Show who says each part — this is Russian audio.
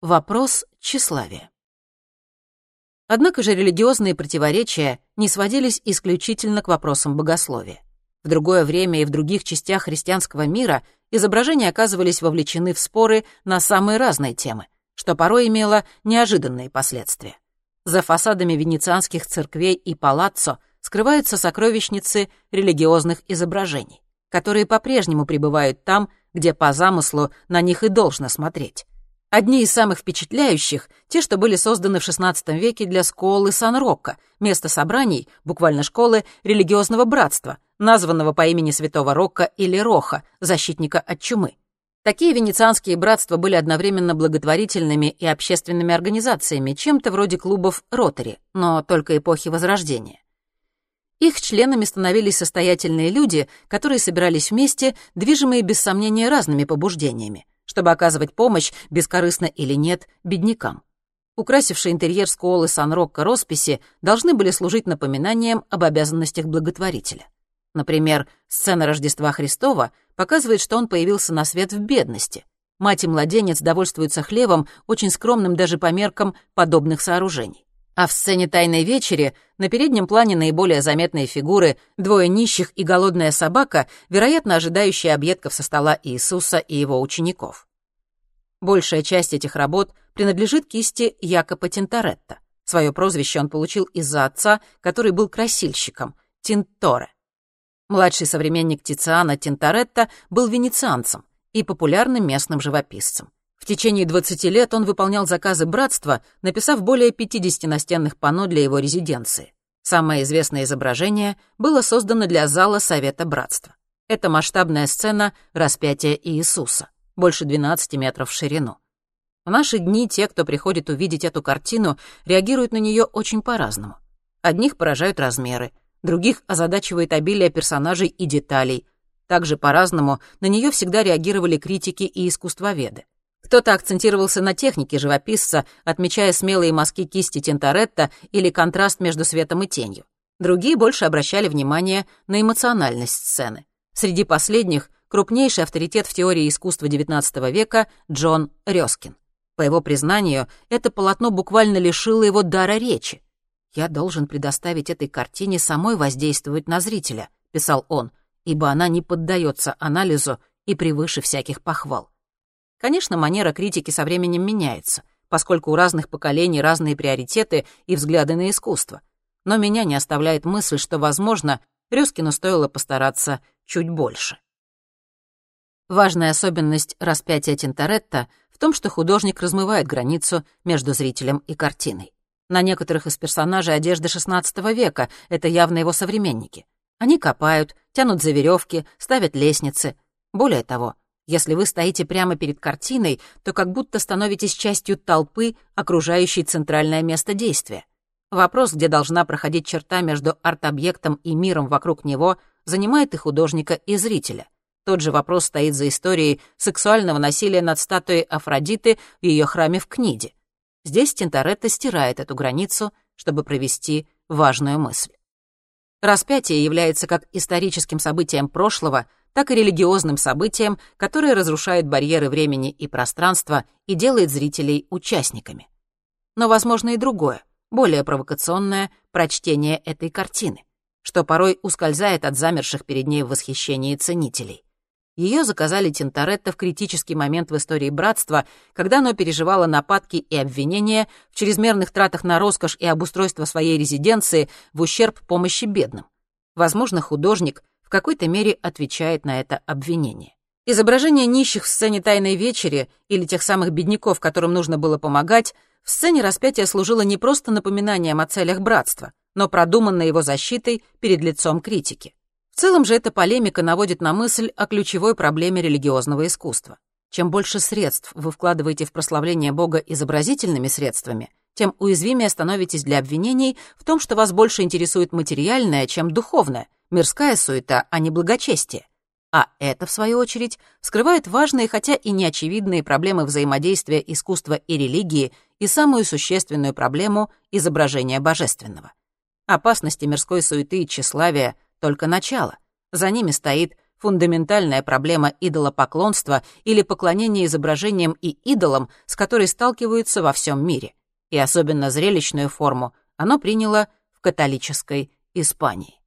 Speaker 1: Вопрос тщеславия. Однако же религиозные противоречия не сводились исключительно к вопросам богословия. В другое время и в других частях христианского мира изображения оказывались вовлечены в споры на самые разные темы, что порой имело неожиданные последствия. За фасадами венецианских церквей и палаццо скрываются сокровищницы религиозных изображений, которые по-прежнему пребывают там, где по замыслу на них и должно смотреть. Одни из самых впечатляющих — те, что были созданы в XVI веке для школы Сан-Рокко, место собраний, буквально школы, религиозного братства, названного по имени святого Рокко или Роха, защитника от чумы. Такие венецианские братства были одновременно благотворительными и общественными организациями, чем-то вроде клубов Ротари, но только эпохи Возрождения. Их членами становились состоятельные люди, которые собирались вместе, движимые без сомнения разными побуждениями чтобы оказывать помощь, бескорыстно или нет, беднякам. Украсившие интерьер школы Сан-Рокко росписи должны были служить напоминанием об обязанностях благотворителя. Например, сцена Рождества Христова показывает, что он появился на свет в бедности. Мать и младенец довольствуются хлебом, очень скромным даже по меркам подобных сооружений. А в сцене «Тайной вечери» на переднем плане наиболее заметные фигуры двое нищих и голодная собака, вероятно, ожидающие объедков со стола Иисуса и его учеников. Большая часть этих работ принадлежит кисти Якопа Тинторетто. Свое прозвище он получил из-за отца, который был красильщиком — Тинторе. Младший современник Тициана Тинторетто был венецианцем и популярным местным живописцем. Течение 20 лет он выполнял заказы братства, написав более 50 настенных панно для его резиденции. Самое известное изображение было создано для зала Совета Братства. Это масштабная сцена распятия Иисуса, больше 12 метров в ширину. В наши дни те, кто приходит увидеть эту картину, реагируют на нее очень по-разному. Одних поражают размеры, других озадачивает обилие персонажей и деталей. Также по-разному на нее всегда реагировали критики и искусствоведы. Кто-то акцентировался на технике живописца, отмечая смелые мазки кисти Тинторетто или контраст между светом и тенью. Другие больше обращали внимание на эмоциональность сцены. Среди последних крупнейший авторитет в теории искусства XIX века Джон Рёскин. По его признанию, это полотно буквально лишило его дара речи. «Я должен предоставить этой картине самой воздействовать на зрителя», — писал он, «ибо она не поддается анализу и превыше всяких похвал». Конечно, манера критики со временем меняется, поскольку у разных поколений разные приоритеты и взгляды на искусство. Но меня не оставляет мысль, что, возможно, Рюскину стоило постараться чуть больше. Важная особенность распятия Тинторетто в том, что художник размывает границу между зрителем и картиной. На некоторых из персонажей одежды XVI века, это явно его современники. Они копают, тянут за веревки, ставят лестницы. Более того, если вы стоите прямо перед картиной, то как будто становитесь частью толпы, окружающей центральное место действия. Вопрос, где должна проходить черта между арт-объектом и миром вокруг него, занимает и художника, и зрителя. Тот же вопрос стоит за историей сексуального насилия над статуей Афродиты в ее храме в Книде. Здесь Тинторетто стирает эту границу, чтобы провести важную мысль. Распятие является как историческим событием прошлого — так и религиозным событиям, которое разрушает барьеры времени и пространства и делает зрителей участниками. Но возможно и другое, более провокационное прочтение этой картины, что порой ускользает от замерших перед ней в восхищении ценителей. Ее заказали Тинторетто в критический момент в истории братства, когда оно переживало нападки и обвинения в чрезмерных тратах на роскошь и обустройство своей резиденции в ущерб помощи бедным. Возможно, художник в какой-то мере отвечает на это обвинение. Изображение нищих в сцене «Тайной вечери» или тех самых бедняков, которым нужно было помогать, в сцене распятия служило не просто напоминанием о целях братства, но продуманной его защитой перед лицом критики. В целом же эта полемика наводит на мысль о ключевой проблеме религиозного искусства. Чем больше средств вы вкладываете в прославление Бога изобразительными средствами, тем уязвимее становитесь для обвинений в том, что вас больше интересует материальное, чем духовное, мирская суета, а не благочестие. А это, в свою очередь, скрывает важные, хотя и неочевидные проблемы взаимодействия искусства и религии и самую существенную проблему изображения божественного. Опасности мирской суеты и тщеславия — только начало. За ними стоит фундаментальная проблема идолопоклонства или поклонения изображениям и идолам, с которой сталкиваются во всем мире. И особенно зрелищную форму оно приняло в католической Испании.